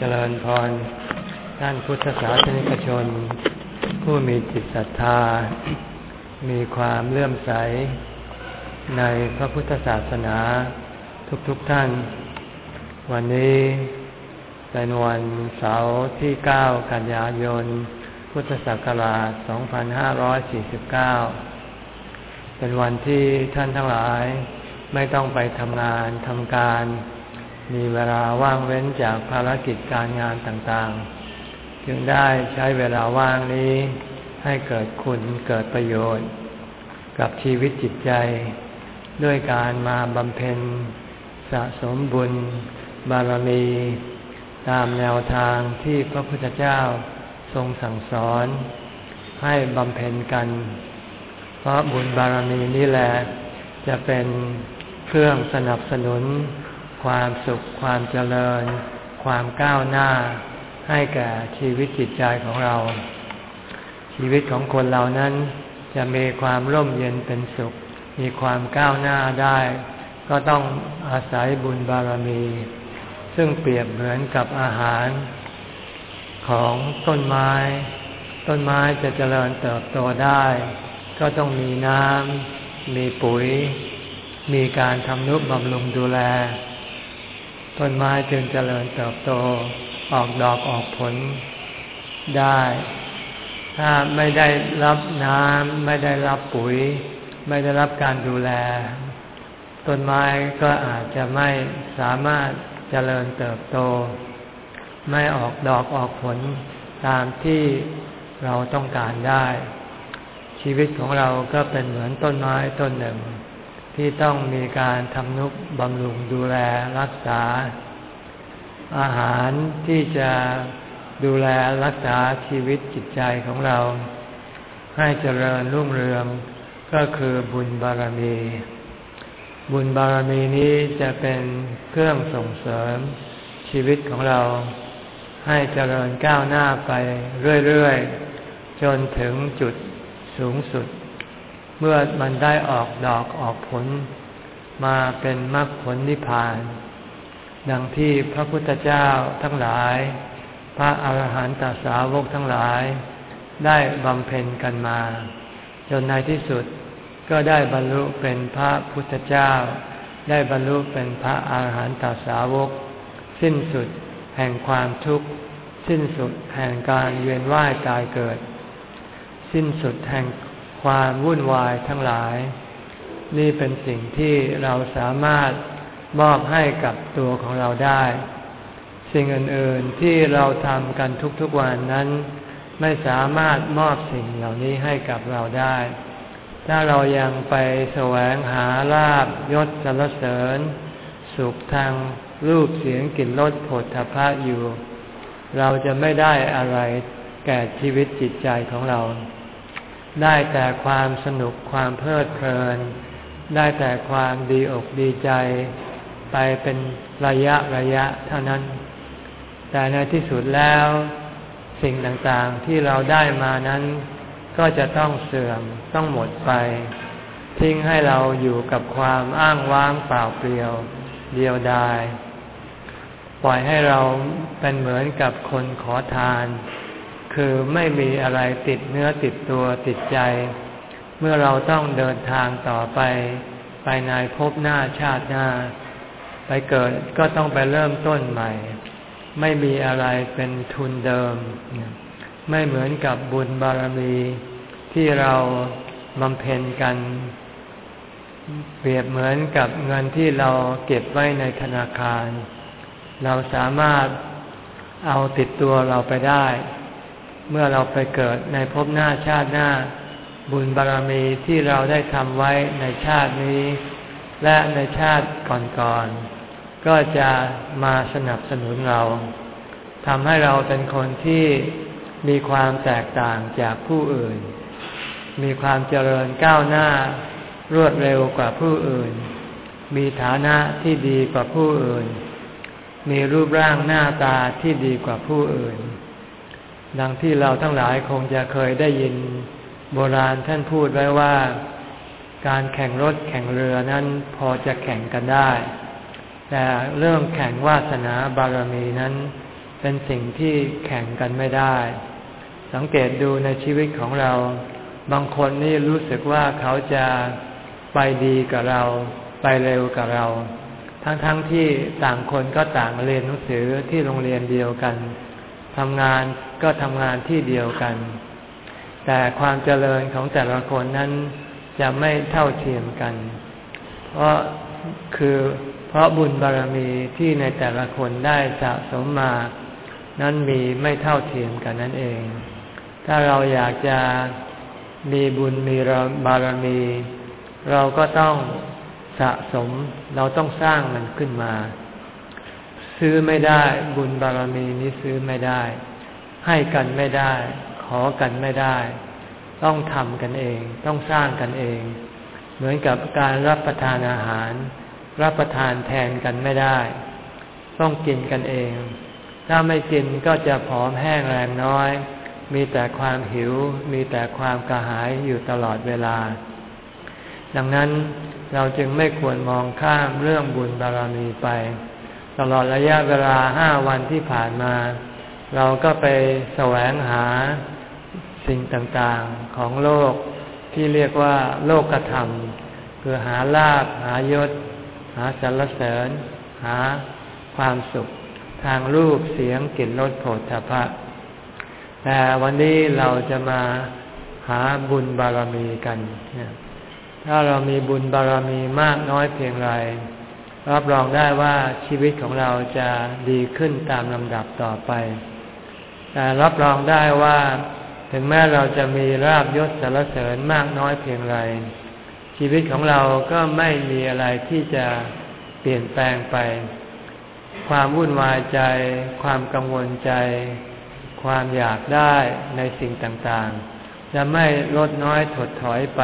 เจริญพรท่านพุทธศาสนิกชน ผู้มีจิตศรัทธา มีความเลื่อมใส ในพระพุทธศาสนาทุกๆทท่าน วันนี้เป็นวันเสาร์ที่ 9 กันยายน พุทธศักราช 2549 เป็นวันที่ท่านทั้งหลายไม่ต้องไปทำงานทำการ มีเวลาว่างเว้นจากภารกิจการงานต่างๆ จึงได้ใช้เวลาว่างนี้ ให้เกิดคุณเกิดประโยชน์ กับชีวิตจิตใจ ด้วยการมาบำเพ็ญ สะสมบุญ บารมี ตามแนวทางที่พระพุทธเจ้าทรงสั่งสอน ให้บำเพ็ญกัน เพราะบุญบารมีนี่แหละ จะเป็นเครื่องสนับสนุน ความสุข ความเจริญ ความก้าวหน้า ให้แก่ชีวิตจิตใจของเรา ชีวิตของคนเรานั้น จะมีความร่มเย็นเป็นสุข มีความก้าวหน้าได้ ก็ต้องอาศัยบุญบารมี ซึ่งเปรียบเหมือนกับอาหาร ของต้นไม้ ต้นไม้จะเจริญเติบโตได้ ก็ต้องมีน้ำมีปุ๋ย มีการทำนุบำรุงดูแล ต้นไม้จึงเจริญเติบโต ออกดอกออกผลได้ ถ้าไม่ได้รับน้ำไม่ได้รับปุ๋ย ไม่ได้รับการดูแล ต้นไม้ก็อาจจะไม่สามารถเจริญเติบโต ไม่ออกดอกออกผลตามที่เราต้องการได้ ชีวิตของเราก็เป็นเหมือนต้นไม้ต้นหนึ่ง ที่ต้องมีการทำนุบำรุงดูแลรักษา อาหารที่จะดูแลรักษาชีวิตจิตใจของเรา ให้เจริญรุ่งเรืองก็คือบุญบารมี บุญบารมีนี้จะเป็นเครื่องส่งเสริมชีวิตของเรา ให้เจริญก้าวหน้าไปเรื่อย ๆ จนถึงจุดสูงสุด เมื่อมันได้ออกดอกออกผล มาเป็นมรรคผลนิพพาน ดังที่พระพุทธเจ้าทั้งหลาย พระอาหารหันตสาวกทั้งหลาย ได้บำเพ็ญกันมา จนในที่สุดก็ได้บรรลุเป็นพระพุทธเจ้า ได้บรรลุเป็นพระอาหารหันตสาวก สิ้นสุดแห่งความทุกข์ สิ้นสุดแห่งการเวียนว่ายตายเกิด สิ้นสุดแห่ง ความวุ่นวายทั้งหลาย นี่เป็นสิ่งที่เราสามารถมอบให้กับตัวของเราได้ สิ่งอื่น ๆที่เราทำกันทุกๆวันนั้น ไม่สามารถมอบสิ่งเหล่านี้ให้กับเราได้ ถ้าเรายังไปแสวงหาลาบยศสรรเสริญ สุขทางรูปเสียงกลิ่นรสผลทพะอยู่ เราจะไม่ได้อะไรแก่ชีวิตจิตใจของเรา ได้แต่ความสนุกความเพลิดเพลิน ได้แต่ความดีอกดีใจ ไปเป็นระยะระยะเท่านั้น แต่ในที่สุดแล้วสิ่งต่างๆที่เราได้มานั้น ก็จะต้องเสื่อมต้องหมดไป ทิ้งให้เราอยู่กับความอ้างว้างเปล่าเปลี่ยว เดียวดาย ปล่อยให้เราเป็นเหมือนกับคนขอทาน คือไม่มีอะไรติดเนื้อติดตัวติดใจ เมื่อเราต้องเดินทางต่อไป ไปในภพหน้าชาติหน้า ไปเกิดก็ต้องไปเริ่มต้นใหม่ ไม่มีอะไรเป็นทุนเดิม ไม่เหมือนกับบุญบารมีที่เราบำเพ็ญกัน เปรียบเหมือนกับเงินที่เราเก็บไว้ในธนาคาร เราสามารถเอาติดตัวเราไปได้ เมื่อเราไปเกิดในภพหน้าชาติหน้า บุญบารรมีที่เราได้ทำไว้ในชาตินี้ และในชาติก่อนๆก็จะมาสนับสนุนเราทำให้เราเป็นคนที่มีความแตกต่างจากผู้อื่น มีความเจริญก้าวหน้ารวดเร็วกว่าผู้อื่น มีฐานะที่ดีกว่าผู้อื่น มีรูปร่างหน้าตาที่ดีกว่าผู้อื่น ดังที่เราทั้งหลายคงจะเคยได้ยินโบราณท่านพูดไว้ว่า การแข่งรถแข่งเรือนั้นพอจะแข่งกันได้ แต่เรื่องแข่งวาสนาบารมีนั้น เป็นสิ่งที่แข่งกันไม่ได้ สังเกตดูในชีวิตของเรา บางคนนี่รู้สึกว่าเขาจะไปดีกับเรา ไปเร็วกับเรา ทั้งๆทที่ต่างคนก็ต่างเรียนหนังสือที่โรงเรียนเดียวกัน ทำงานก็ทำงานที่เดียวกัน แต่ความเจริญของแต่ละคนนั้นจะไม่เท่าเทียมกัน เพราะคือเพราะบุญบารรมีที่ในแต่ละคนได้สะสมมา นั้นมีไม่เท่าเทียมกันนั่นเอง ถ้าเราอยากจะมีบุญมีบารมี เราก็ต้องสะสม เราต้องสร้างมันขึ้นมา ซื้อไม่ได้บุญบารมีนี้ซื้อไม่ได้ ให้กันไม่ได้ ขอกันไม่ได้ ต้องทำกันเอง ต้องสร้างกันเอง เหมือนกับการรับประทานอาหาร รับประทานแทนกันไม่ได้ ต้องกินกันเอง ถ้าไม่กินก็จะผอมแห้งแรงน้อย มีแต่ความหิว มีแต่ความกระหายอยู่ตลอดเวลา ดังนั้นเราจึงไม่ควรมองข้ามเรื่องบุญบารมีไป ตลอดระยะเวลาห้าวันที่ผ่านมา เราก็ไปแสวงหาสิ่งต่างๆของโลกที่เรียกว่าโลกธรรม คือหาลาบหายศ หาสรรเสริญ หาความสุข ทางรูปเสียงกลิ่นรสโผฏฐัพพะแต่วันนี้เราจะมาหาบุญบารมีกัน ถ้าเรามีบุญบารมีมากน้อยเพียงไร รับรองได้ว่าชีวิตของเราจะดีขึ้นตามลำดับต่อไป แต่รับรองได้ว่า ถึงแม้เราจะมีราบยศสารเสริญมากน้อยเพียงไร ชีวิตของเราก็ไม่มีอะไรที่จะเปลี่ยนแปลงไป ความวุ่นวายใจ ความกังวลใจ ความอยากได้ในสิ่งต่างๆ จะไม่ลดน้อยถดถอยไป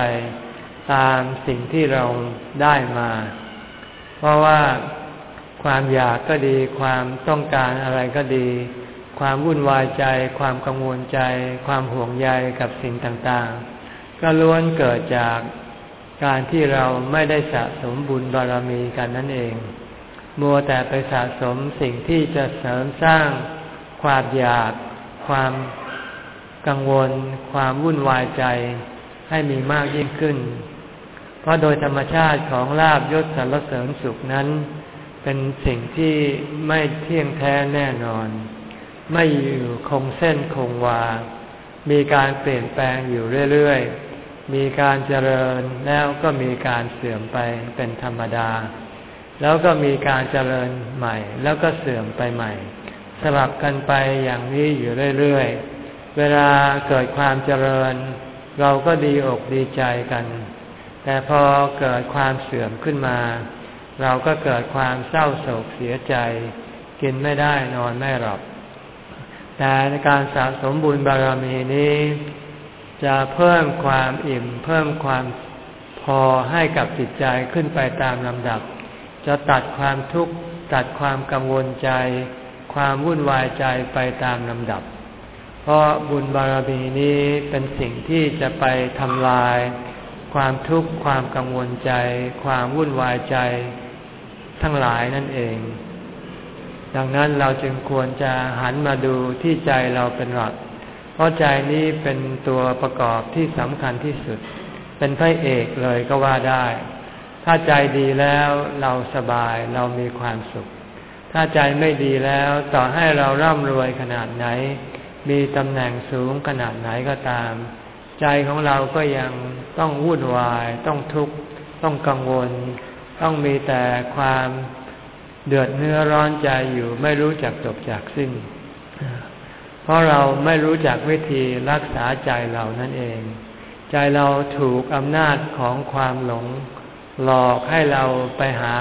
ตามสิ่งที่เราได้มา ราะว่าความอยากก็ดี ความต้องการอะไรก็ดี ความวุ่นวายใจ ความกังวลใจ ความห่วงใยกับสิ่งต่างๆ ก็ล้วนเกิดจากการที่เราไม่ได้สะสมบุญบารมีกันนั่นเอง มัวแต่ไปสะสมสิ่งที่จะเสริมสร้าง ความอยาก ความกังวล ความวุ่นวายใจให้มีมากยิ่งขึ้น เพราะโดยธรรมชาติของลาบยศสรรเสริญสุขนั้น เป็นสิ่งที่ไม่เที่ยงแท้แน่นอน ไม่อยู่คงเส้นคงวา มีการเปลี่ยนแปลงอยู่เรื่อยๆ มีการเจริญแล้วก็มีการเสื่อมไปเป็นธรรมดา แล้วก็มีการเจริญใหม่ แล้วก็เสื่อมไปใหม่ สลับกันไปอย่างนี้อยู่เรื่อยๆ เวลาเกิดความเจริญ เราก็ดีอกดีใจกัน แต่พอเกิดความเสื่อมขึ้นมา เราก็เกิดความเศร้าโศกเสียใจ กินไม่ได้นอนไม่หลับ แต่ในการสะสมบุญบารมีนี้ จะเพิ่มความอิ่ม เพิ่มความพอให้กับจิตใจขึ้นไปตามลำดับ จะตัดความทุกข์ตัดความกังวลใจ ความวุ่นวายใจไปตามลำดับ เพราะบุญบารมีนี้เป็นสิ่งที่จะไปทำลาย ความทุกข์ความกังวลใจ ความวุ่นวายใจทั้งหลายนั่นเอง ดังนั้นเราจึงควรจะหันมาดูที่ใจเราเป็นหลัก เพราะใจนี้เป็นตัวประกอบที่สำคัญที่สุด เป็นพระเอกเลยก็ว่าได้ ถ้าใจดีแล้วเราสบายเรามีความสุข ถ้าใจไม่ดีแล้วต่อให้เราร่ำรวยขนาดไหน มีตำแหน่งสูงขนาดไหนก็ตาม ใจของเราก็ยังต้องวุ่นวาย ต้องทุกข์ต้องกังวล ต้องมีแต่ความเดือดเนื้อร้อนใจอยู่ไม่รู้จักจบจากสิ้น เพราะเราไม่รู้จักวิธีรักษาใจเรานั่นเอง ใจเราถูกอำนาจของความหลง หลอกให้เราไปหา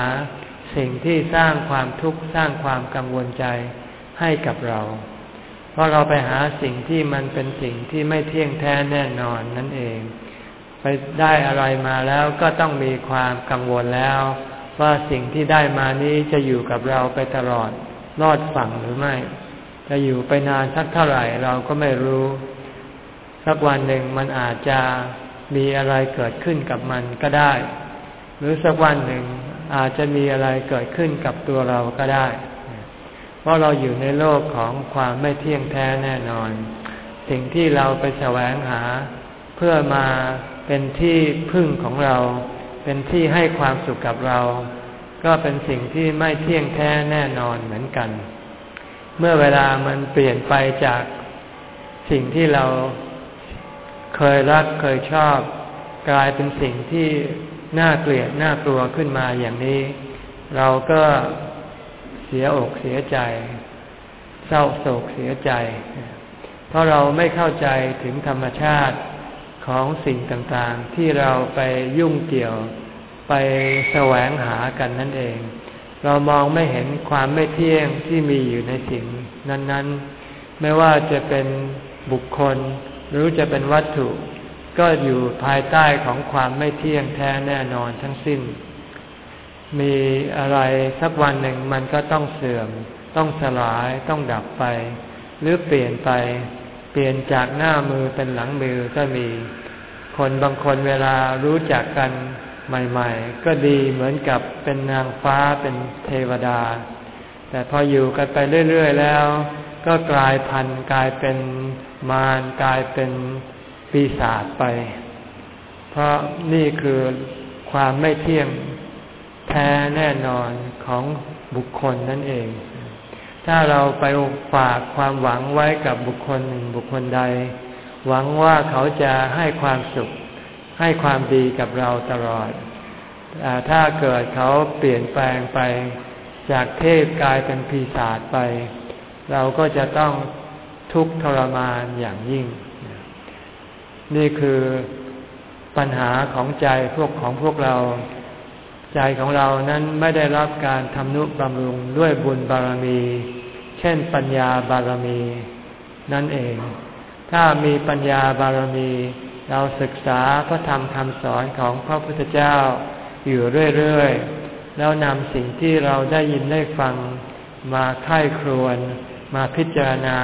สิ่งที่สร้างความทุกข์สร้างความกังวลใจให้กับเรา เพราะเราไปหาสิ่งที่มันเป็นสิ่งที่ไม่เที่ยงแท้แน่นอนนั่นเอง ไปได้อะไรมาแล้วก็ต้องมีความกังวลแล้ว ว่าสิ่งที่ได้มานี้จะอยู่กับเราไปตลอดรอดฝั่งหรือไม่ จะอยู่ไปนานสักเท่าไหร่เราก็ไม่รู้ สักวันหนึ่งมันอาจจะมีอะไรเกิดขึ้นกับมันก็ได้ หรือสักวันหนึ่งอาจจะมีอะไรเกิดขึ้นกับตัวเราก็ได้ เพราะเราอยู่ในโลกของความไม่เที่ยงแท้แน่นอน สิ่งที่เราไปแสวงหา เพื่อมาเป็นที่พึ่งของเรา เป็นที่ให้ความสุขกับเรา ก็เป็นสิ่งที่ไม่เที่ยงแท้แน่นอนเหมือนกัน เมื่อเวลามันเปลี่ยนไปจากสิ่งที่เราเคยรักเคยชอบ กลายเป็นสิ่งที่น่าเกลียดน่ากลัวขึ้นมาอย่างนี้ เราก็ สียอกเสียใจ เศร้าโศกเสียใจ เพราะเราไม่เข้าใจถึงธรรมชาติของสิ่งต่างๆ ที่เราไปยุ่งเกี่ยวไปแสวงหากันนั่นเอง เรามองไม่เห็นความไม่เที่ยงที่มีอยู่ในสิ่งนั้น ๆ ไม่ว่าจะเป็นบุคคล หรือจะเป็นวัตถุ ก็อยู่ภายใต้ของความไม่เที่ยงแท้แน่นอนทั้งสิ้น มีอะไรสักวันหนึ่งมันก็ต้องเสื่อม ต้องสลาย ต้องดับไป หรือเปลี่ยนไป เปลี่ยนจากหน้ามือเป็นหลังมือก็มี คนบางคนเวลารู้จักกันใหม่ ๆ ก็ดีเหมือนกับเป็นนางฟ้าเป็นเทวดา แต่พออยู่กันไปเรื่อย ๆ แล้ว ก็กลายพันธุ์กลายเป็นมารกลายเป็นปีศาจไป เพราะนี่คือความไม่เที่ยง ท้แน่นอนของบุคคลนั่นเอง ถ้าเราไปฝากความหวังไว้กับบุคคลหนึ่งบุคคลใด หวังว่าเขาจะให้ความสุข ให้ความดีกับเราตลอดแต่ถ้าเกิดเขาเปลี่ยนแปลงไป จากเทพกลายเป็นปีศาจไป เราก็จะต้องทุกข์ทรมานอย่างยิ่ง นี่คือปัญหาของใจพวกของพวกเรา ใจของเรานั้นไม่ได้รับการทำนุบำรุงด้วยบุญบารมี เช่นปัญญาบารมี นั่นเอง ถ้ามีปัญญาบารมี เราศึกษาพระธรรมคำสอนของพระพุทธเจ้าอยู่เรื่อยๆ แล้วนำสิ่งที่เราได้ยินได้ฟัง มาไข้ครวน มาพิจารณา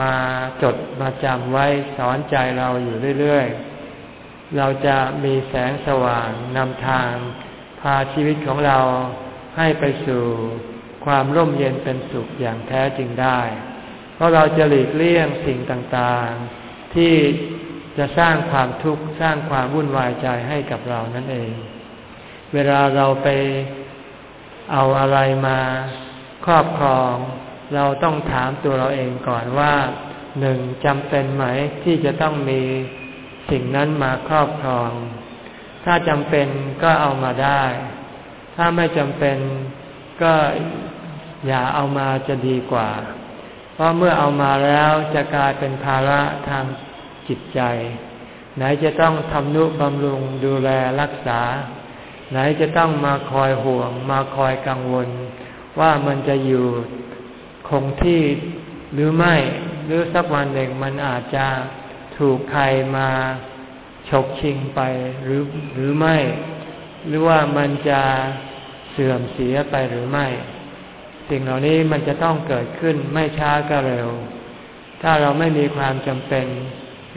มาจดมาจำไว้สอนใจเราอยู่เรื่อยๆ เราจะมีแสงสว่างนำทาง พาชีวิตของเราให้ไปสู่ความร่มเย็นเป็นสุขอย่างแท้จริงได้ เพราะเราจะหลีกเลี่ยงสิ่งต่างๆ ที่จะสร้างความทุกข์สร้างความวุ่นวายใจให้กับเรานั่นเอง เวลาเราไปเอาอะไรมาครอบครอง เราต้องถามตัวเราเองก่อนว่าหนึ่งจำเป็นไหมที่จะต้องมีสิ่งนั้นมาครอบครอง ถ้าจำเป็นก็เอามาได้ ถ้าไม่จำเป็นก็อย่าเอามาจะดีกว่า เพราะเมื่อเอามาแล้วจะกลายเป็นภาระทางจิตใจ ไหนจะต้องทำนุบำรุงดูแลรักษา ไหนจะต้องมาคอยห่วง มาคอยกังวล ว่ามันจะอยู่คงที่หรือไม่ หรือสักวันหนึ่งมันอาจจะถูกใครมา ฉกชิงไปหรือหรือไม่ หรือว่ามันจะเสื่อมเสียไปหรือไม่ สิ่งเหล่านี้มันจะต้องเกิดขึ้นไม่ช้าก็เร็ว ถ้าเราไม่มีความจำเป็น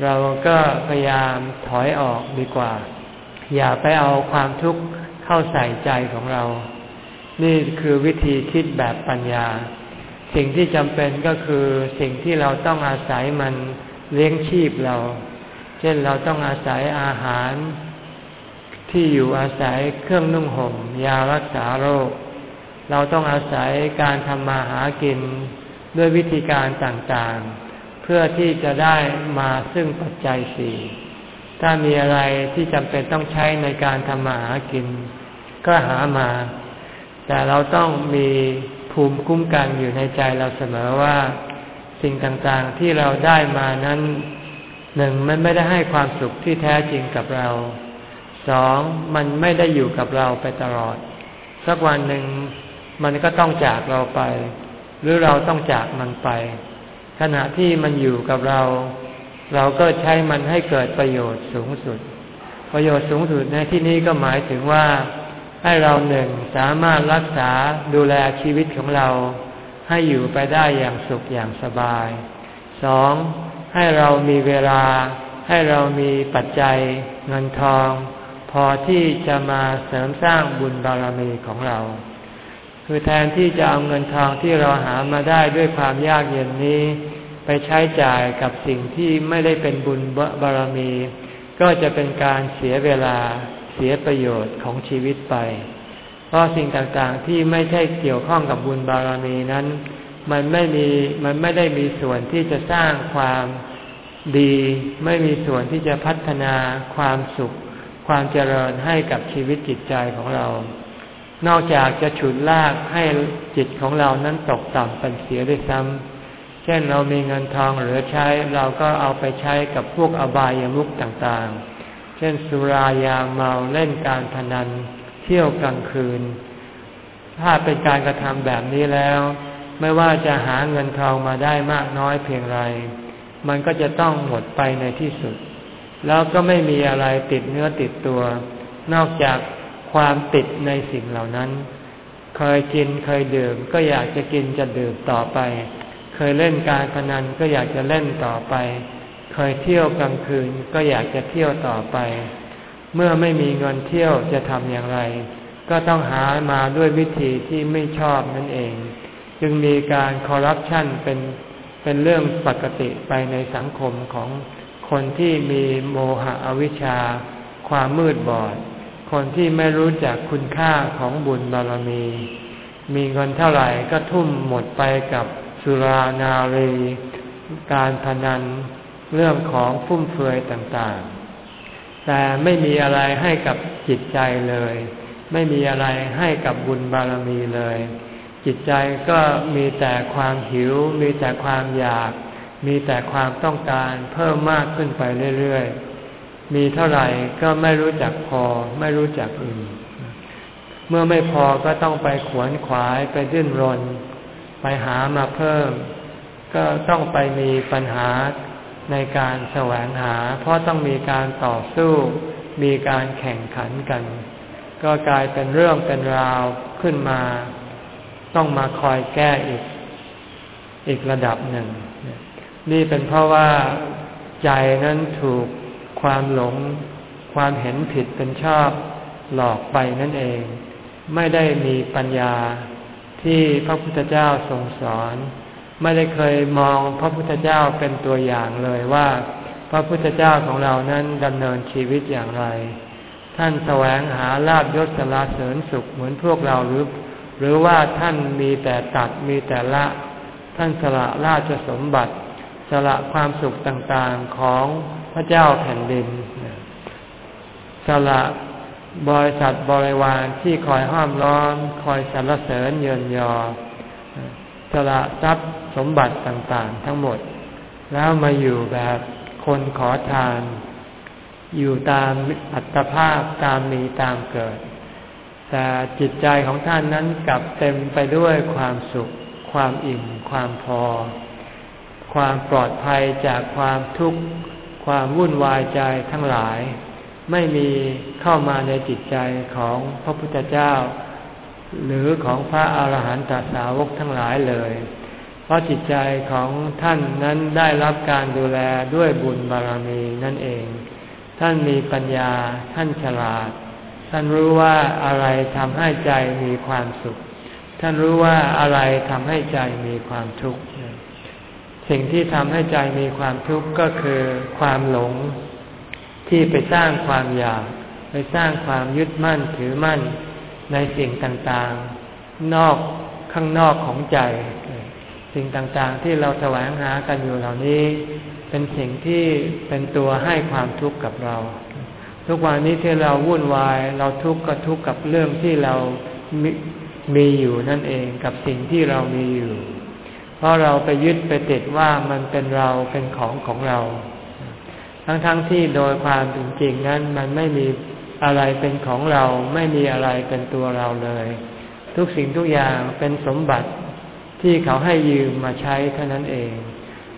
เราก็พยายามถอยออกดีกว่า อย่าไปเอาความทุกข์เข้าใส่ใจของเรา นี่คือวิธีคิดแบบปัญญา สิ่งที่จำเป็นก็คือสิ่งที่เราต้องอาศัยมันเลี้ยงชีพเรา ช่นเราต้องอาศัยอาหาร ที่อยู่อาศัยเครื่องนุ่งห่ม ยารักษาโรค เราต้องอาศัยการทำมาหากินด้วยวิธีการต่างๆ เพื่อที่จะได้มาซึ่งปัจจัยสี่ถ้ามีอะไรที่จำเป็นต้องใช้ในการทำมาหากิน ก็หามา แต่เราต้องมีภูมิคุ้มกันอยู่ในใจเราเสมอว่า สิ่งต่างๆที่เราได้มานั้น หนึ่งมันไม่ได้ให้ความสุขที่แท้จริงกับเรา สองมันไม่ได้อยู่กับเราไปตลอด สักวันหนึ่งมันก็ต้องจากเราไป หรือเราต้องจากมันไป ขณะที่มันอยู่กับเรา เราก็ใช้มันให้เกิดประโยชน์สูงสุด ประโยชน์สูงสุดในที่นี้ก็หมายถึงว่า ให้เราหนึ่งสามารถรักษาดูแลชีวิตของเรา ให้อยู่ไปได้อย่างสุขอย่างสบายสอง ให้เรามีเวลา ให้เรามีปัจจัยเงินทอง พอที่จะมาเสริมสร้างบุญบารมีของเรา คือแทนที่จะเอาเงินทองที่เราหามาได้ด้วยความยากเย็นนี้ ไปใช้จ่ายกับสิ่งที่ไม่ได้เป็นบุญบารมี ก็จะเป็นการเสียเวลาเสียประโยชน์ของชีวิตไป เพราะสิ่งต่างๆที่ไม่ใช่เกี่ยวข้องกับบุญบารมีนั้น มันไม่มีมันไม่ได้มีส่วนที่จะสร้างความดี ไม่มีส่วนที่จะพัฒนาความสุข ความเจริญให้กับชีวิตจิตใจของเรา นอกจากจะฉุดลากให้จิตของเรานั้นตกต่ำเป็นเสียด้วยซ้ำเช่นเรามีเงินทองเหลือใช้ เราก็เอาไปใช้กับพวกอบายามุขต่างๆ เช่นสุรายาเมาเล่นการพนัน เที่ยวกลางคืน ถ้าเป็นการกระทำแบบนี้แล้ว ไม่ว่าจะหาเงินทองมาได้มากน้อยเพียงไร มันก็จะต้องหมดไปในที่สุด แล้วก็ไม่มีอะไรติดเนื้อติดตัว นอกจากความติดในสิ่งเหล่านั้น เคยกินเคยดื่ม ก็อยากจะกินจะดื่มต่อไป เคยเล่นการพนันก็อยากจะเล่นต่อไป เคยเที่ยวกลางคืนก็อยากจะเที่ยวต่อไป เมื่อไม่มีเงินเที่ยวจะทำอย่างไร ก็ต้องหามาด้วยวิธีที่ไม่ชอบนั่นเอง จึงมีการคอร์รัปชันเป็นเป็นเรื่องปกติไปในสังคมของคนที่มีโมหะอวิชชา ความมืดบอด คนที่ไม่รู้จักคุณค่าของบุญบารมี มีเงินเท่าไหร่ก็ทุ่มหมดไปกับสุรานารี การพนันเรื่องของฟุ่มเฟือยต่างๆ แต่ไม่มีอะไรให้กับจิตใจเลย ไม่มีอะไรให้กับบุญบารมีเลย จิตใจก็มีแต่ความหิว มีแต่ความอยาก มีแต่ความต้องการเพิ่มมากขึ้นไปเรื่อยๆ มีเท่าไหร่ก็ไม่รู้จักพอ ไม่รู้จักอื่นเมื่อไม่พอก็ต้องไปขวนขวายไปดิ้นรน ไปหามาเพิ่ม ก็ต้องไปมีปัญหาในการแสวงหา เพราะต้องมีการต่อสู้ มีการแข่งขันกัน ก็กลายเป็นเรื่องเป็นราวขึ้นมา ต้องมาคอยแก้อีก อีกระดับหนึ่ง นี่เป็นเพราะว่าใจนั้นถูกความหลง ความเห็นผิดเป็นชอบหลอกไปนั่นเอง ไม่ได้มีปัญญาที่พระพุทธเจ้าทรงสอน ไม่ได้เคยมองพระพุทธเจ้าเป็นตัวอย่างเลยว่า พระพุทธเจ้าของเรานั้นดำเนินชีวิตอย่างไร ท่านแสวงหาลาบยศสลาเสริญสุขเหมือนพวกเราหรือ หรือว่าท่านมีแต่ตัดมีแต่ละ ท่านสละราชสมบัติ สละความสุขต่างๆของพระเจ้าแผ่นดิน สละบริษัทบริวารที่คอยห้อมล้อมคอยสรรเสริญเยินยอ สละทรัพย์สมบัติต่างๆ ทั้งหมด แล้วมาอยู่แบบคนขอทาน อยู่ตามอัตภาพตามมีตามเกิด แต่จิตใจของท่านนั้นกลับเต็มไปด้วยความสุข ความอิ่ม ความพอ ความปลอดภัยจากความทุกข์ ความวุ่นวายใจทั้งหลาย ไม่มีเข้ามาในจิตใจของพระพุทธเจ้า หรือของพระอาหารหันตสาวกทั้งหลายเลย เพราะจิตใจของท่านนั้นได้รับการดูแลด้วยบุญบารมีนั่นเอง ท่านมีปัญญา ท่านฉลาด ท่านรู้ว่าอะไรทำให้ใจมีความสุข ท่านรู้ว่าอะไรทำให้ใจมีความทุกข์ สิ่งที่ทำให้ใจมีความทุกข์ก็คือความหลง ที่ไปสร้างความอยาก ไปสร้างความยึดมั่นถือมั่นในสิ่งต่างๆ นอกข้างนอกของใจ สิ่งต่างๆ ที่เราแสวงหากันอยู่เหล่านี้ เป็นสิ่งที่เป็นตัวให้ความทุกข์กับเรา ทุกวันนี้ที่เราวุ่นวาย เราทุกข์ก็ทุกข์กับเรื่องที่เรามมีอยู่นั่นเองกับสิ่งที่เรามีอยู่ เพราะเราไปยึดไปติดว่ามันเป็นเราเป็นของของเรา ทั้งๆทที่โดยความจริงนั้นมันไม่มีอะไรเป็นของเราไม่มีอะไรเป็นตัวเราเลย ทุกสิ่งทุกอย่างเป็นสมบัติที่เขาให้ยืมมาใช้เท่านั้นเอง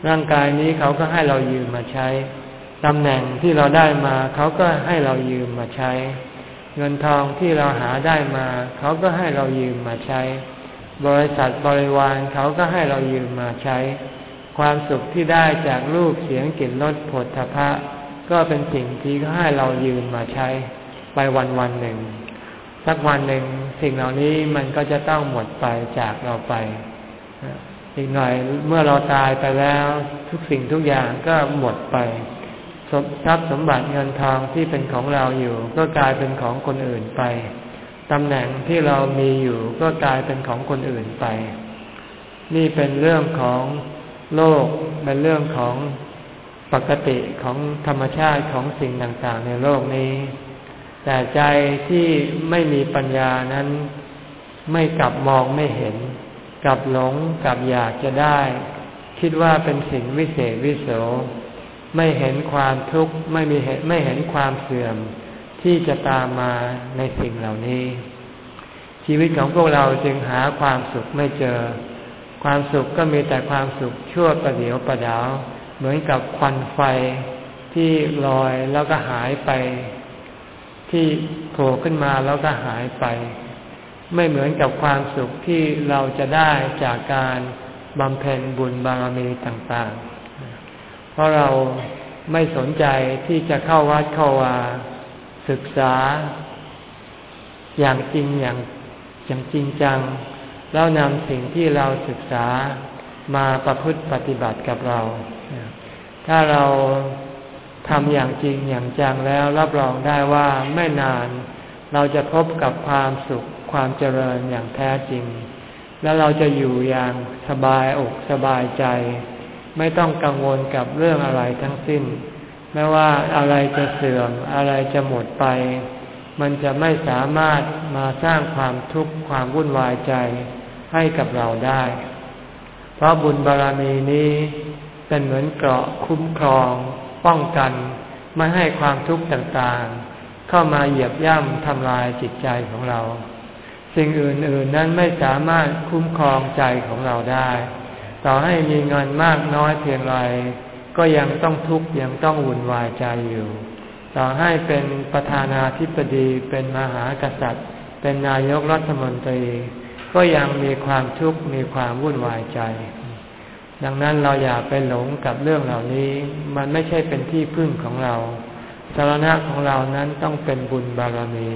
ร่างกายนี้เขาก็ให้เรายืมมาใช้ ตำแหน่งที่เราได้มาเขาก็ให้เรายืมมาใช้ เงินทองที่เราหาได้มาเขาก็ให้เรายืมมาใช้ บริษัทบริวารเขาก็ให้เรายืมมาใช้ ความสุขที่ได้จากรูปเสียงกลิ่นรสผลทพะ ก็เป็นสิ่งที่เขาให้เรายืมมาใช้ ไปวันวันหนึ่ง สักวันหนึ่งสิ่งเหล่านี้มันก็จะต้องหมดไปจากเราไปอีกหน่อยเมื่อเราตายไปแล้ว ทุกสิ่งทุกอย่างก็หมดไป ทรัพย์สมบัติเงินทองที่เป็นของเราอยู่ ก็กลายเป็นของคนอื่นไปตำแหน่งที่เรามีอยู่ก็กลายเป็นของคนอื่นไป นี่เป็นเรื่องของโลกเป็นเรื่องของปกติของธรรมชาติของสิ่งต่างๆ ในโลกนี้ แต่ใจที่ไม่มีปัญญานั้น ไม่กลับมองไม่เห็น กลับหลงกลับอยากจะได้ คิดว่าเป็นสิ่งวิเศษวิโส ไม่เห็นความทุกข์ไม่มีเหตุไม่เห็นความเสื่อมที่จะตามมาในสิ่งเหล่านี้ ชีวิตของพวกเราจึงหาความสุขไม่เจอ ความสุขก็มีแต่ความสุขชั่วประเดียวประดาว เหมือนกับควันไฟที่ลอยแล้วก็หายไป ที่โผล่ขึ้นมาแล้วก็หายไป ไม่เหมือนกับความสุขที่เราจะได้จากการบำเพ็ญบุญบารมีต่างๆ เพราะเราไม่สนใจที่จะเข้าวัดเข้าวาศึกษา อย่างจริงอย่างอย่างจริงจัง แล้วนำสิ่งที่เราศึกษามาประพฤติปฏิบัติกับเรา ถ้าเราทำอย่างจริงอย่างจังแล้วรับรองได้ว่าไม่นาน เราจะพบกับความสุขความเจริญอย่างแท้จริง แล้วเราจะอยู่อย่างสบายอกสบายใจ ไม่ต้องกังวลกับเรื่องอะไรทั้งสิ้น ไม่ว่าอะไรจะเสื่อมอะไรจะหมดไป มันจะไม่สามารถมาสร้างความทุกข์ความวุ่นวายใจให้กับเราได้ เพราะบุญบารรมีนี้เป็นเหมือนเกราะคุ้มครอง ป้องกัน ไม่ให้ความทุกข์ต่างๆ เข้ามาเหยียบย่ำทำลายจิตใจของเรา สิ่งอื่นๆนั้นไม่สามารถคุ้มครองใจของเราได้ ต่อให้มีเงินมากน้อยเพียงไร ก็ยังต้องทุกข์ยังต้องวุ่นวายใจอยู่ ต่อให้เป็นประธานาธิบดีเป็นมหากษัตริย์ เป็นนายกรัฐมนตรี ก็ยังมีความทุกข์มีความวุ่นวายใจ ดังนั้นเราอย่าไปหลงกับเรื่องเหล่านี้ มันไม่ใช่เป็นที่พึ่งของเราสารณะของเรานั้นต้องเป็นบุญบารมี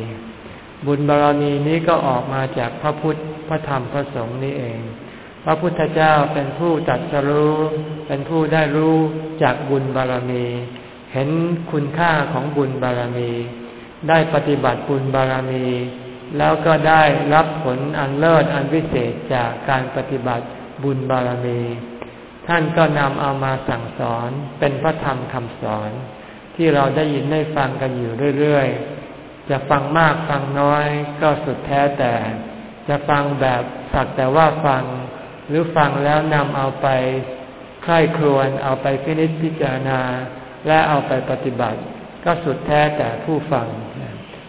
บุญบารมีนี้ก็ออกมาจากพระพุทธพระธรรมพระสงฆ์นี้เอง ระพุทธเจ้าเป็นผู้ตัดสรู้ เป็นผู้ได้รู้จากบุญบารมี เห็นคุณค่าของบุญบารมี ได้ปฏิบัติบุญบารมี แล้วก็ได้รับผลอันเลิศอันวิเศษจากการปฏิบัติบุญบารมี ท่านก็นำเอามาสั่งสอนเป็นพระธรรมคำสอน ที่เราได้ยินได้ฟังกันอยู่เรื่อยๆ จะฟังมากฟังน้อยก็สุดแท้แต่ จะฟังแบบสักแต่ว่าฟัง หรือฟังแล้วนำเอาไปใคร่ครวญเอาไปพินิจพิจารณา และเอาไปปฏิบัติ ก็สุดแท้แต่ผู้ฟัง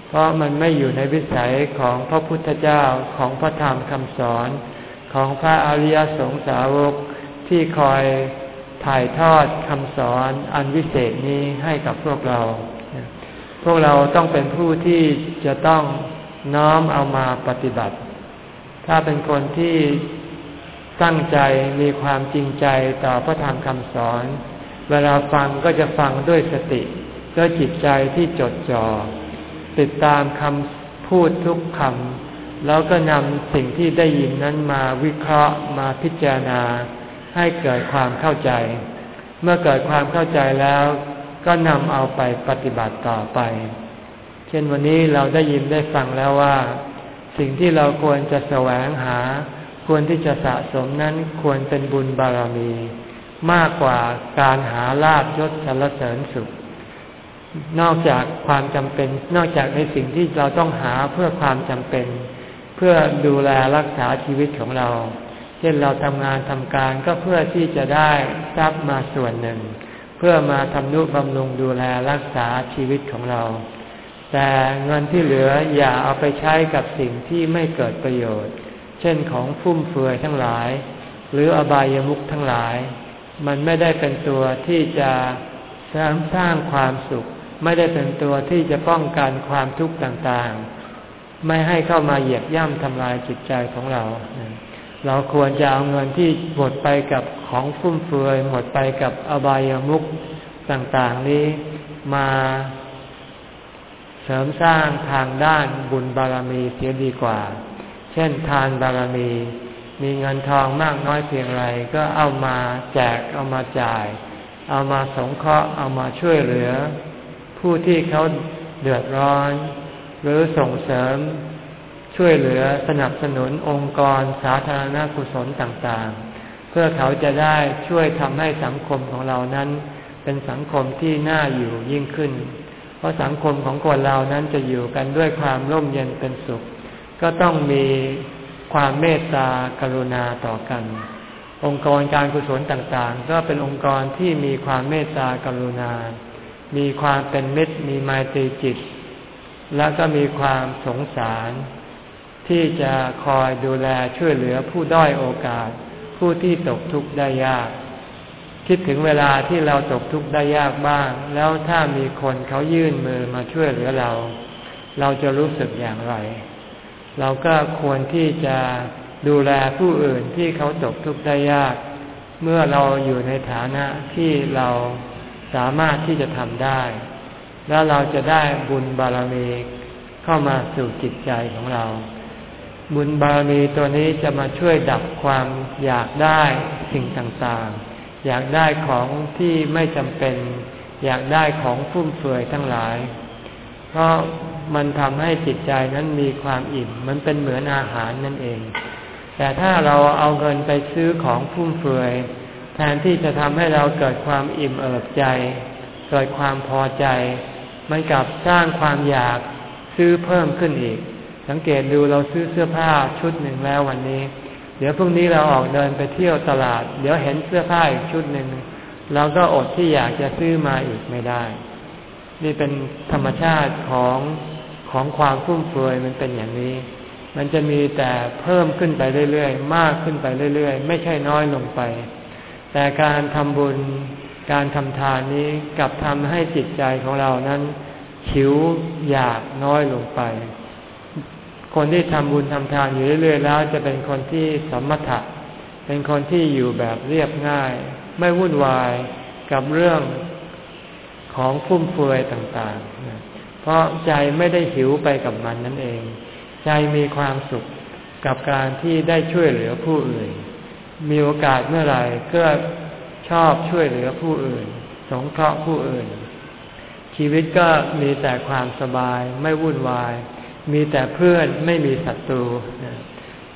เพราะมันไม่อยู่ในวิสัยของพระพุทธเจ้าของพระธรรมคำสอนของพระอริยสงสาวกที่คอยถ่ายทอดคำสอนอันวิเศษนี้ให้กับพวกเรา พวกเราต้องเป็นผู้ที่จะต้องน้อมเอามาปฏิบัติ ถ้าเป็นคนที่ ตั้งใจมีความจริงใจต่อพระธรรมคำสอน เวลาฟังก็จะฟังด้วยสติด้วยจิตใจที่จดจอ่อติดตามคำพูดทุกคำแล้วก็นำสิ่งที่ได้ยินนั้นมาวิเคราะห์มาพิจารณา ให้เกิดความเข้าใจ เมื่อเกิดความเข้าใจแล้ว ก็นำเอาไปปฏิบัติต่อไป เช่นวันนี้เราได้ยินได้ฟังแล้วว่า สิ่งที่เราควรจะแสวงหา ควรที่จะสะสมนั้นควรเป็นบุญบารมี มากกว่าการหาลาบยศสรรเสริญสุข นอกจากความจำเป็น นอกจากในสิ่งที่เราต้องหาเพื่อความจำเป็น เพื่อดูแลรักษาชีวิตของเรา เช่นเราทำงานทำการก็เพื่อที่จะได้ทรัพย์มาส่วนหนึ่ง เพื่อมาทำนุบำรุงดูแลรักษาชีวิตของเรา แต่เงินที่เหลืออย่าเอาไปใช้กับสิ่งที่ไม่เกิดประโยชน์ เช่นของฟุ่มเฟือยทั้งหลาย หรืออบายามุขทั้งหลาย มันไม่ได้เป็นตัวที่จะสร้างสร้างความสุข ไม่ได้เป็นตัวที่จะป้องกันความทุกข์ต่างๆ ไม่ให้เข้ามาเหยียบย่ำทำลายจิตใจของเรา เราควรจะเอาเงินที่หมดไปกับของฟุ่มเฟือยหมดไปกับอบายามุขต่างๆนี้มาเสริมสร้างทางด้านบุญบารมีเสียดีกว่า เช่นทานบารมี มีเงินทองมากน้อยเพียงไรก็เอามาแจกเอามาจ่าย เอามาสงเคราะห์เอามาช่วยเหลือ ผู้ที่เขาเดือดร้อน หรือส่งเสริม ช่วยเหลือสนับสนุนองค์กรสาธารณกุศลต่างๆ เพื่อเขาจะได้ช่วยทำให้สังคมของเรานั้น เป็นสังคมที่น่าอยู่ยิ่งขึ้น เพราะสังคมของคนเรานั้นจะอยู่กันด้วยความร่มเย็นเป็นสุข ก็ต้องมีความเมตตากรุณาต่อกัน องค์กรการกุศลต่างๆ ก็เป็นองค์กรที่มีความเมตตากรุณา มีความเป็นมิตร มีไมตรีจิต และก็มีความสงสาร ที่จะคอยดูแลช่วยเหลือผู้ด้อยโอกาส ผู้ที่ตกทุกข์ได้ยาก คิดถึงเวลาที่เราตกทุกข์ได้ยากบ้าง แล้วถ้ามีคนเขายื่นมือมาช่วยเหลือเรา เราจะรู้สึกอย่างไร เราก็ควรที่จะดูแลผู้อื่นที่เขาตกทุกข์ได้ยาก เมื่อเราอยู่ในฐานะที่เราสามารถที่จะทำได้ แล้วเราจะได้บุญบารมีเข้ามาสู่จิตใจของเรา บุญบารมีตัวนี้จะมาช่วยดับความอยากได้สิ่งต่างๆ อยากได้ของที่ไม่จำเป็น อยากได้ของฟุ่มเฟือยทั้งหลาย เพราะ มันทำให้จิตใจนั้นมีความอิ่ม มันเป็นเหมือนอาหารนั่นเอง แต่ถ้าเราเอาเงินไปซื้อของฟุ่มเฟือย แทนที่จะทำให้เราเกิดความอิ่มเอิบใจ เกิดความพอใจ มันกลับสร้างความอยากซื้อเพิ่มขึ้นอีก สังเกตดูเราซื้อเสื้อผ้าชุดหนึ่งแล้ววันนี้ เดี๋ยวพรุ่งนี้เราออกเดินไปเที่ยวตลาด เดี๋ยวเห็นเสื้อผ้าอีกชุดหนึ่งเราก็อดที่อยากจะซื้อมาอีกไม่ได้ นี่เป็นธรรมชาติของ ของความฟุ่มเฟือยมันเป็นอย่างนี้ มันจะมีแต่เพิ่มขึ้นไปเรื่อยๆ มากขึ้นไปเรื่อยๆ ไม่ใช่น้อยลงไป แต่การทำบุญ การทำทานนี้กลับทำให้จิตใจของเรานั้นหิวอยากน้อยลงไป คนที่ทำบุญทำทานอยู่เรื่อยๆ แล้ว จะเป็นคนที่สมถะ เป็นคนที่อยู่แบบเรียบง่าย ไม่วุ่นวายกับเรื่องของฟุ่มเฟือยต่างๆ เพราะใจไม่ได้หิวไปกับมันนั่นเอง ใจมีความสุขกับการที่ได้ช่วยเหลือผู้อื่น มีโอกาสเมื่อไหร่ก็ชอบช่วยเหลือผู้อื่น สงเคราะห์ผู้อื่น ชีวิตก็มีแต่ความสบายไม่วุ่นวาย มีแต่เพื่อนไม่มีศัตรู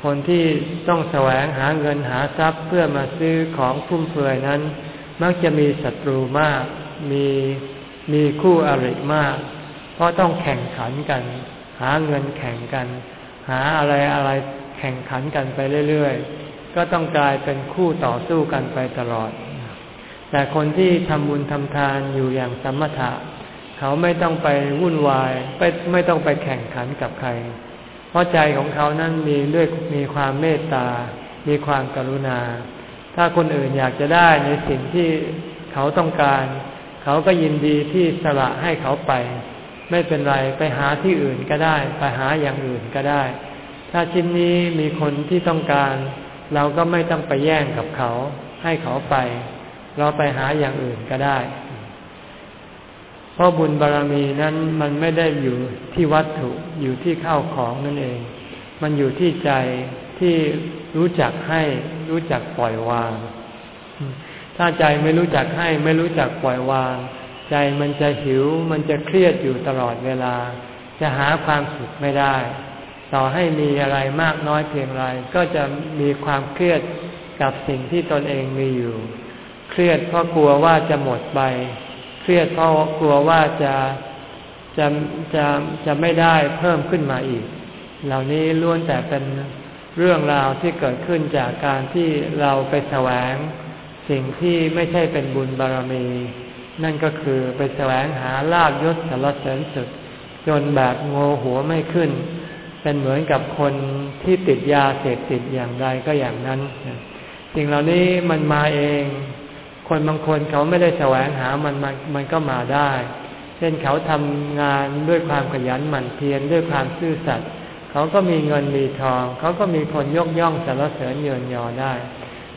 คนที่ต้องแสวงหาเงินหาทรัพย์เพื่อมาซื้อของฟุ่มเฟือยนั้น มักจะมีศัตรูมาก มีมีคู่อริมาก เพราะต้องแข่งขันกัน หาเงินแข่งกัน หาอะไรอะไรแข่งขันกันไปเรื่อยๆ ก็ต้องกลายเป็นคู่ต่อสู้กันไปตลอด แต่คนที่ทำบุญทำทานอยู่อย่างสมถะ เขาไม่ต้องไปวุ่นวายไม่ไม่ต้องไปแข่งขันกับใคร เพราะใจของเขานั้นมีด้วยมีความเมตตา มีความกรุณา ถ้าคนอื่นอยากจะได้ในสิ่งที่เขาต้องการ เขาก็ยินดีที่สละให้เขาไป ไม่เป็นไรไปหาที่อื่นก็ได้ ไปหาอย่างอื่นก็ได้ ถ้าชิ้นนี้มีคนที่ต้องการ เราก็ไม่ต้องไปแย่งกับเขา ให้เขาไป เราไปหาอย่างอื่นก็ได้ เพราะบุญบารรมีนั้นมันไม่ได้อยู่ที่วัตถุอยู่ที่ข้าวของนั่นเอง มันอยู่ที่ใจที่รู้จักให้รู้จักปล่อยวาง ถ้าใจไม่รู้จักให้ไม่รู้จักปล่อยวาง ใจมันจะหิว มันจะเครียดอยู่ตลอดเวลา จะหาความสุขไม่ได้ ต่อให้มีอะไรมากน้อยเพียงไร ก็จะมีความเครียดกับสิ่งที่ตนเองมีอยู่ เครียดเพราะกลัวว่าจะหมดไป เครียดเพราะกลัวว่าจะจะจะจะไม่ได้เพิ่มขึ้นมาอีก เหล่านี้ล้วนแต่เป็นเรื่องราวที่เกิดขึ้นจากการที่เราไปแสวง สิ่งที่ไม่ใช่เป็นบุญบารมี นั่นก็คือไปแสวงหาลาบยศสารเสริญสุดจนแบบโงหัวไม่ขึ้น เป็นเหมือนกับคนที่ติดยาเสพติดอย่างใดก็อย่างนั้นสิ่งเหล่านี้มันมาเอง คนบางคนเขาไม่ได้แสวงหามันมันมันก็มาได้ เช่นเขาทำงานด้วยความขยันหมั่นเพียรด้วยความซื่อสัตย์เขาก็มีเงินมีทอง เขาก็มีคนยกย่องสรรเสริญเยินยอได้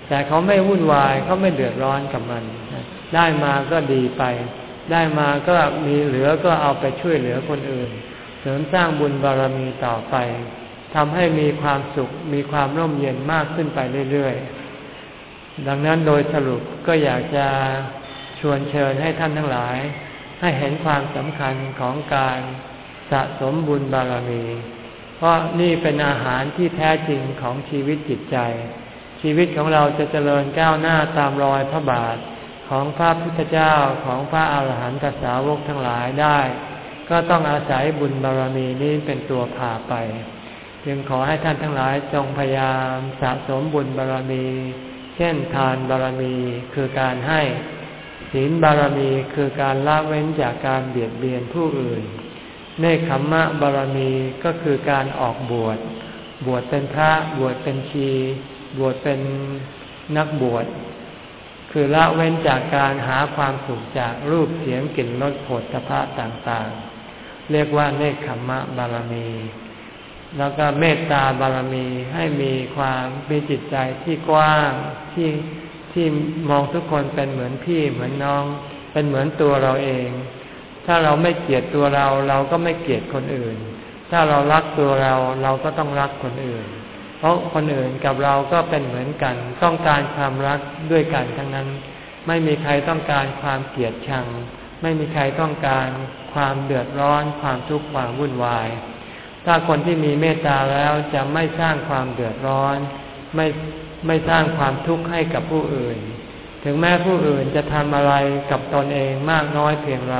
แต่เขาไม่วุ่นวายเขาไม่เดือดร้อนกับมัน ได้มาก็ดีไป ได้มาก็มีเหลือก็เอาไปช่วยเหลือคนอื่น เสริมสร้างบุญบารมีต่อไปทำให้มีความสุขมีความร่มเย็นมากขึ้นไปเรื่อยๆ ดังนั้นโดยสรุปก็อยากจะชวนเชิญให้ท่านทั้งหลาย ให้เห็นความสำคัญของการสะสมบุญบารมี เพราะนี่เป็นอาหารที่แท้จริงของชีวิตจิตใจ ชีวิตของเราจะเจริญก้าวหน้าตามรอยพระบาท ของพระพุทธเจ้าของพระอาหารหันตสาวกทั้งหลายได้ ก็ต้องอาศัยบุญบารมีนี้เป็นตัวพาไป จึงขอให้ท่านทั้งหลายจงพยายามสะสมบุญบารรมี เช่นทานบารรมีคือการให้ศีลบารรมีคือการละเว้นจากการเบียดเบียนผู้อื่น เนคขมมะบารรมีก็คือการออกบวช บวชเป็นพระบวชเป็นชี บวชเป็นนักบวช คือละเว้นจากการหาความสุขจากรูปเสียงกลิ่นรสผลสะพะต่างๆ เรียกว่าเนคขมมะบารรมี แล้วก็เมตตาบารมีให้มีความมีจิตใจที่กว้างที่ที่มองทุกคนเป็นเหมือนพี่เหมือนน้อง เป็นเหมือนตัวเราเอง ถ้าเราไม่เกลียดตัวเราเราก็ไม่เกลียดคนอื่น ถ้าเรารักตัวเราเราก็ต้องรักคนอื่น เพราะคนอื่นกับเราก็เป็นเหมือนกัน ต้องการความรักด้วยกันทั้งนั้น ไม่มีใครต้องการความเกลียดชัง ไม่มีใครต้องการความเดือดร้อน ความทุกข์ความวุ่นวาย ถ้าคนที่มีเมตตาแล้วจะไม่สร้างความเดือดร้อน ไม่ไม่สร้างความทุกข์ให้กับผู้อื่น ถึงแม้ผู้อื่นจะทำอะไรกับตนเองมากน้อยเพียงไร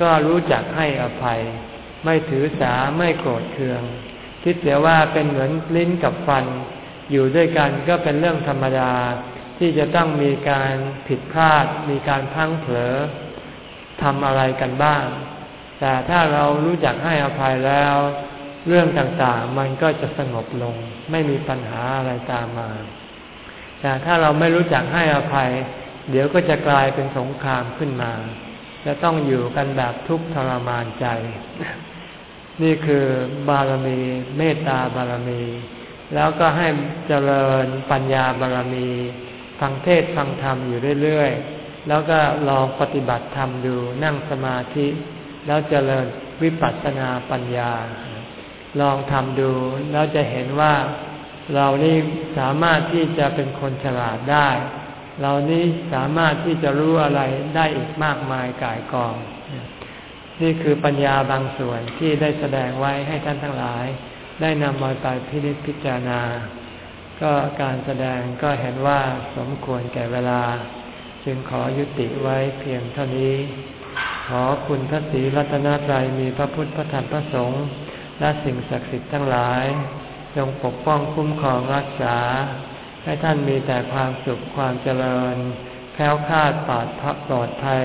ก็รู้จักให้อภัย ไม่ถือสาไม่โกรธเคือง คิดเสียว่าเป็นเหมือนลิ้นกับฟัน อยู่ด้วยกันก็เป็นเรื่องธรรมดา ที่จะต้องมีการผิดพลาด มีการพังเผลอทำอะไรกันบ้าง แต่ถ้าเรารู้จักให้อภัยแล้ว เรื่องต่างๆมันก็จะสงบลง ไม่มีปัญหาอะไรตามมา แต่ถ้าเราไม่รู้จักให้อภัย เดี๋ยวก็จะกลายเป็นสงครามขึ้นมา จะต้องอยู่กันแบบทุกข์ทรมานใจ นี่คือบารมีเมตตาบารมี แล้วก็ให้เจริญปัญญาบารมีฟังเทศฟังธรรมอยู่เรื่อยๆ แล้วก็ลองปฏิบัติธรรมดูนั่งสมาธิ แล้วเจริญวิปัสสนาปัญญา ลองทำดูแล้วจะเห็นว่าเรานี่สามารถที่จะเป็นคนฉลาดได้ เรานี่สามารถที่จะรู้อะไรได้อีกมากมายกายกอง นี่คือปัญญาบางส่วนที่ได้แสดงไว้ให้ท่านทั้งหลาย ได้นำมาไปพิจิตพิจารณา ก็การแสดงก็เห็นว่าสมควรแก่เวลา จึงขอยุติไว้เพียงเท่านี้ ขอคุณพระศรีรัตนตรัยมีพระพุทธพระธรรมพระสงฆ์และสิ่งศักดิ์สิทธิ์ทั้งหลาย จงปกป้องคุ้มครองรักษา ให้ท่านมีแต่ความสุขความเจริญ แค้วคาดปลอดปลอดภัย